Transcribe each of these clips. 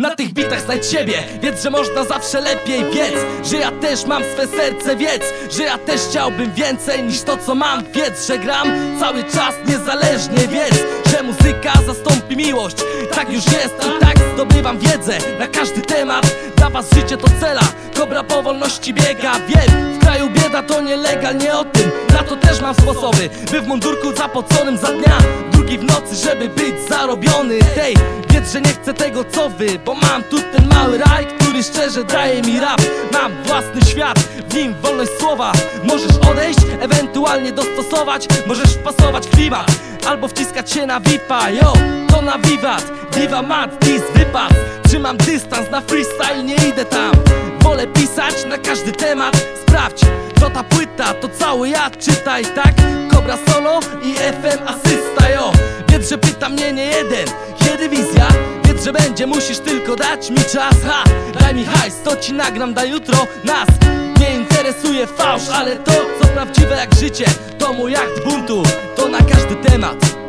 Na tych bitach znajdź siebie, wiedz, że można zawsze lepiej Wiedz, że ja też mam swe serce Wiedz, że ja też chciałbym więcej niż to co mam. Wiedz, że gram cały czas niezależnie Wiedz, że muzyka zastąpi miłość. Tak już jest i tak zdobywam wiedzę Na każdy temat, dla was życie to cela Kobra po wolności biega, wiem W kraju bieda to nielegal, nie o tym. Na to też mam sposoby, by w mundurku zapoconym za dnia. Drugi w nocy, żeby być zarobiony. Hej, wiedz, że nie chcę tego co wy Bo mam tu ten mały raj, który szczerze daje mi rap. Mam własny świat, w nim wolność słowa. Możesz odejść, ewentualnie dostosować. Możesz wpasować klimat Albo wciskać się na VIPa, yo To na wiwat, diva mat, dis wypas. Trzymam dystans na freestyle, nie idę tam. Wolę pisać na każdy temat. Sprawdź, to ta płyta, to cały ja Czytaj, tak? Kobra solo i FM asysta, yo Wiedz, że pyta mnie nie jeden, kiedy wizja. Wiedz, że będzie, musisz tylko dać mi czas. Ha, daj mi hajs, to ci nagram, da jutro nas. Nie interesuje fałsz, ale to, co prawdziwe jak życie To mój akt buntu, to na każdy temat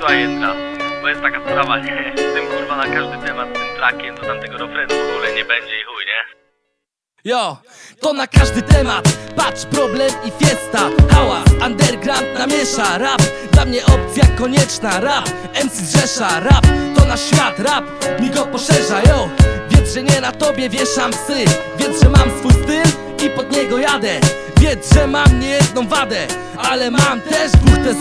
słuchaj Jędra, bo jest taka sprawa, nie? Z tym kurwa na każdy temat, tym trakiem, to tamtego refrenu w ogóle nie będzie i chuj, nie? Yo, to na każdy temat. Patrz, problem i fiesta. Hałas, underground namiesza Rap, dla mnie opcja konieczna Rap, MC zrzesza Rap, to nasz świat Rap, mi go poszerza Yo, wiedz, że nie na tobie wieszam psy. Wiedz, że mam swój styl i pod niego jadę. Wiedz, że mam nie jedną wadę Ale mam też dwóch Mam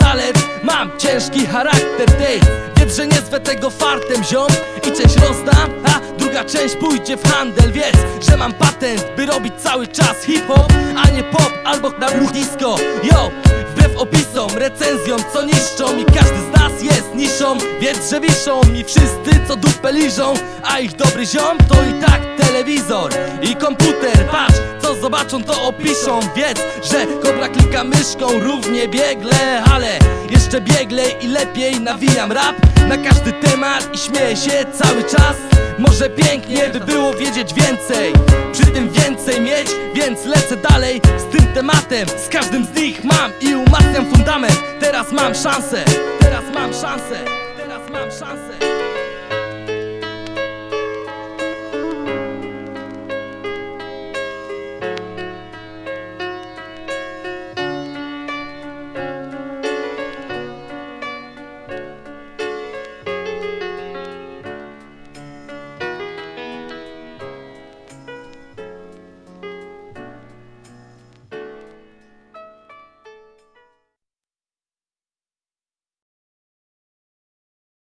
ciężki charakter tej Wiedz, że nie zwę tego fartem ziom. I część rozdam, a druga część pójdzie w handel. Wiedz, że mam patent, by robić cały czas hip-hop A nie pop albo na disco Yo, wbrew opisom, recenzjom, co niszczą I każdy z nas jest niszą. Wiedz, że wiszą mi wszyscy, co dupę liżą A ich dobry ziom to i tak telewizor I komputer, patrz, co zobaczą to opiszą. Wiedz, że kobra klika myszką równie biegle Ale jeszcze bieglej i lepiej nawijam rap Na każdy temat i śmieję się cały czas. Może pięknie by było wiedzieć więcej Przy tym więcej mieć, więc lecę dalej z tym tematem. Z każdym z nich mam i umacniam fundament. Teraz mam szansę, teraz mam szansę, teraz mam szansę